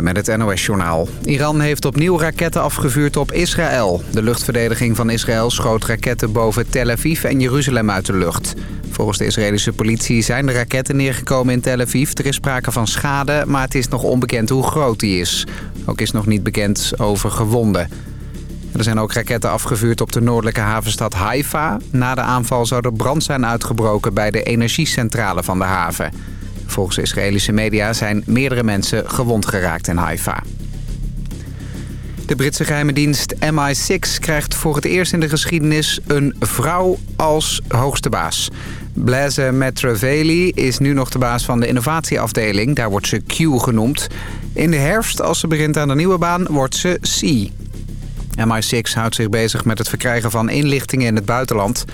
Met het NOS-journaal. Iran heeft opnieuw raketten afgevuurd op Israël. De luchtverdediging van Israël schoot raketten boven Tel Aviv en Jeruzalem uit de lucht. Volgens de Israëlische politie zijn de raketten neergekomen in Tel Aviv. Er is sprake van schade, maar het is nog onbekend hoe groot die is. Ook is nog niet bekend over gewonden. Er zijn ook raketten afgevuurd op de noordelijke havenstad Haifa. Na de aanval zou er brand zijn uitgebroken bij de energiecentrale van de haven. Volgens Israëlische media zijn meerdere mensen gewond geraakt in Haifa. De Britse geheime dienst MI6 krijgt voor het eerst in de geschiedenis een vrouw als hoogste baas. Blaise Matravelli is nu nog de baas van de innovatieafdeling. Daar wordt ze Q genoemd. In de herfst, als ze begint aan de nieuwe baan, wordt ze C. MI6 houdt zich bezig met het verkrijgen van inlichtingen in het buitenland.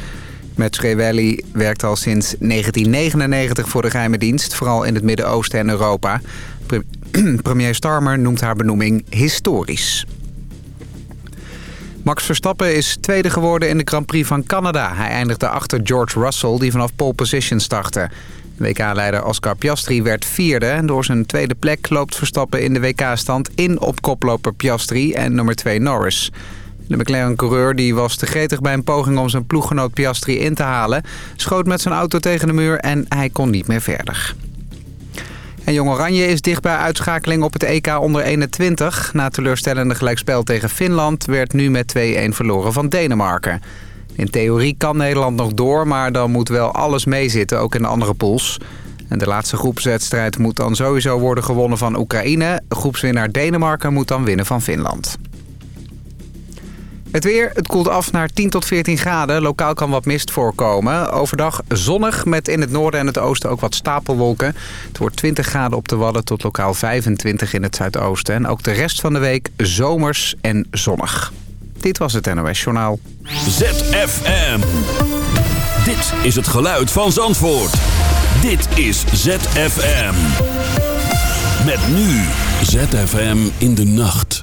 Matravelli werkt al sinds 1999 voor de geheime dienst, vooral in het Midden-Oosten en Europa. Premier Starmer noemt haar benoeming historisch. Max Verstappen is tweede geworden in de Grand Prix van Canada. Hij eindigde achter George Russell, die vanaf pole position startte. WK-leider Oscar Piastri werd vierde. En door zijn tweede plek loopt Verstappen in de WK-stand in op koploper Piastri en nummer 2 Norris. De McLaren-coureur die was te gretig bij een poging om zijn ploeggenoot Piastri in te halen... schoot met zijn auto tegen de muur en hij kon niet meer verder. En Jong Oranje is dicht bij uitschakeling op het EK onder 21. Na teleurstellende gelijkspel tegen Finland werd nu met 2-1 verloren van Denemarken. In theorie kan Nederland nog door, maar dan moet wel alles meezitten, ook in de andere pools. En de laatste groepswedstrijd moet dan sowieso worden gewonnen van Oekraïne. Groepswinnaar Denemarken moet dan winnen van Finland. Het weer, het koelt af naar 10 tot 14 graden. Lokaal kan wat mist voorkomen. Overdag zonnig met in het noorden en het oosten ook wat stapelwolken. Het wordt 20 graden op de Wadden tot lokaal 25 in het zuidoosten. En ook de rest van de week zomers en zonnig. Dit was het NOS Journaal. ZFM. Dit is het geluid van Zandvoort. Dit is ZFM. Met nu ZFM in de nacht.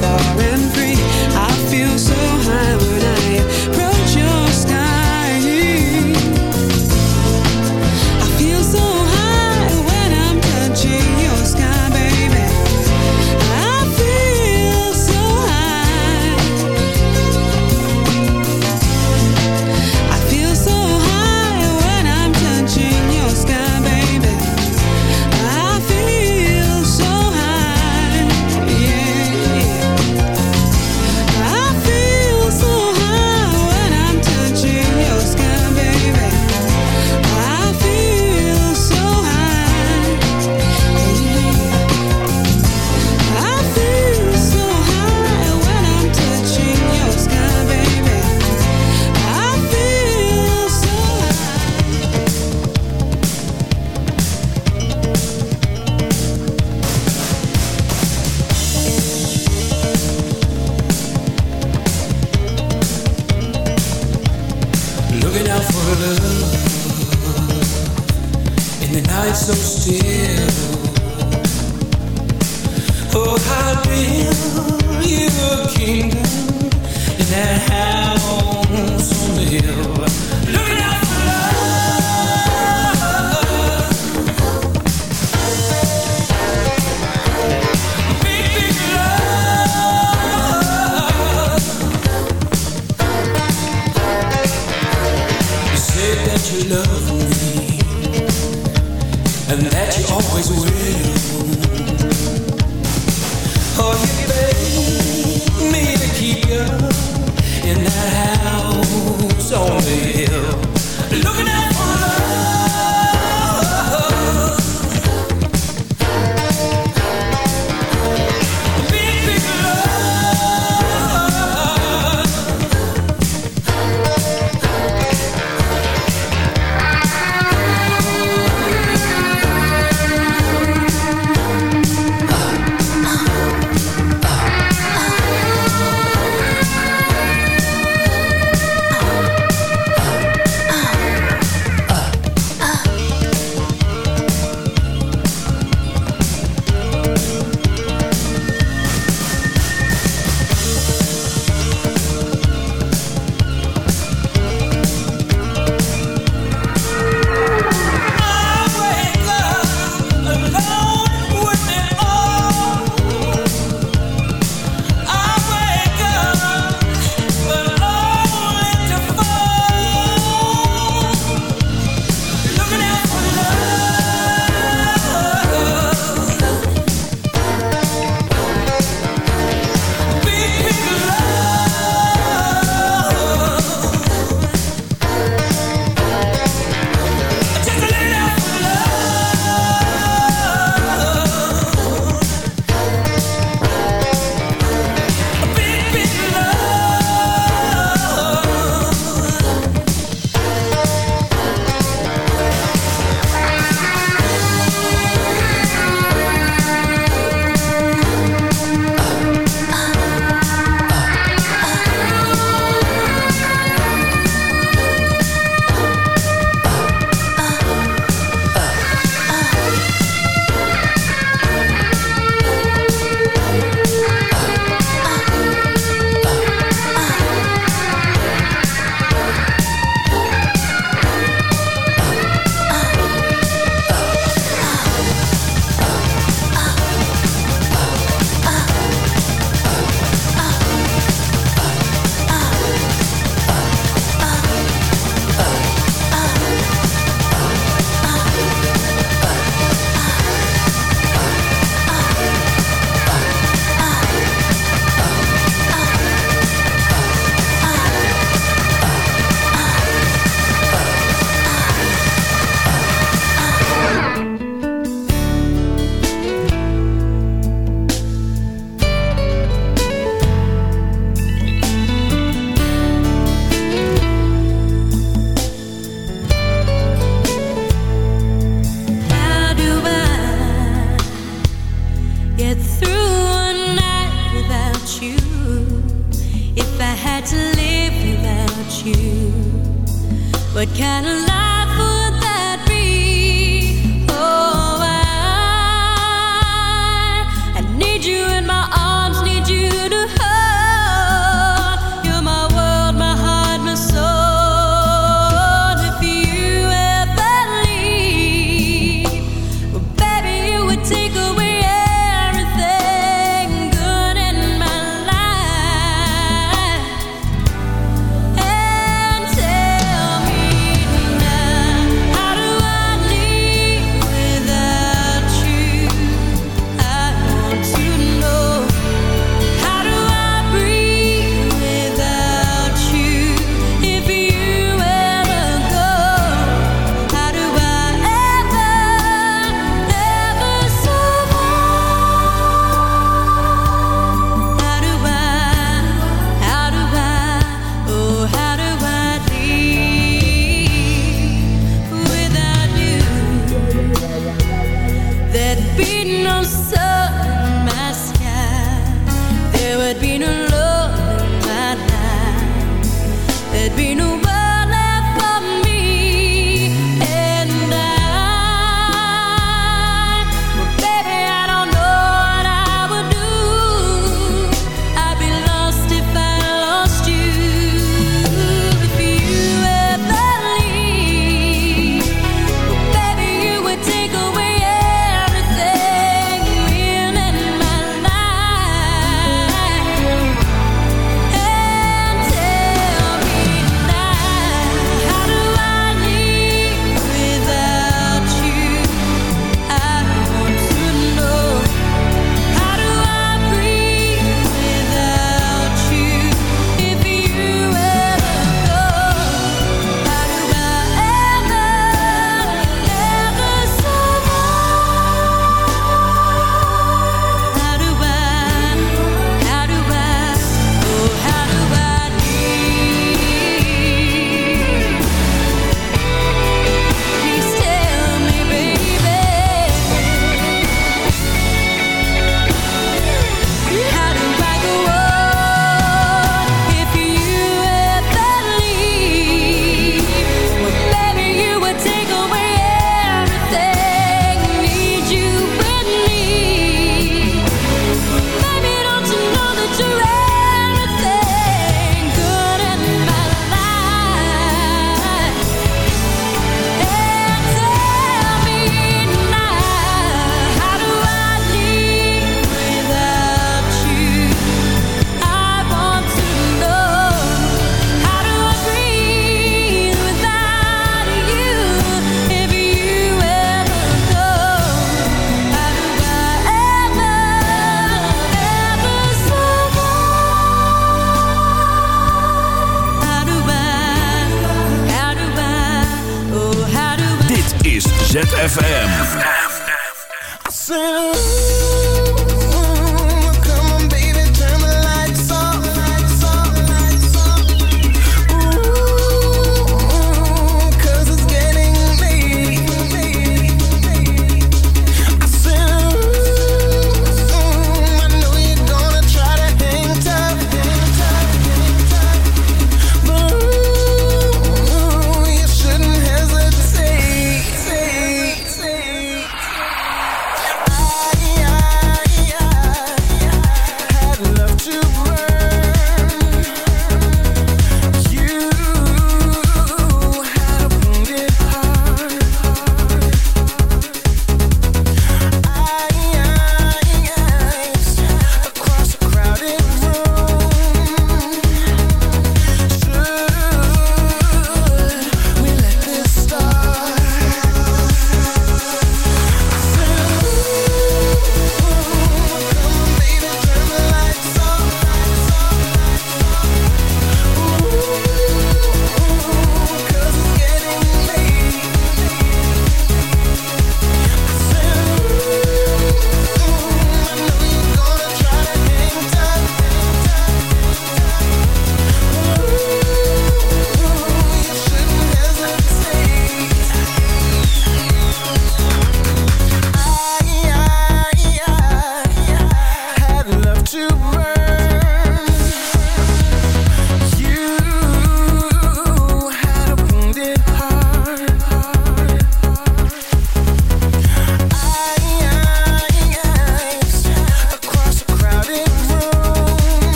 far as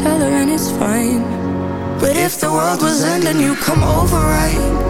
Each other and it's fine. But if the world was ending, you come over, right?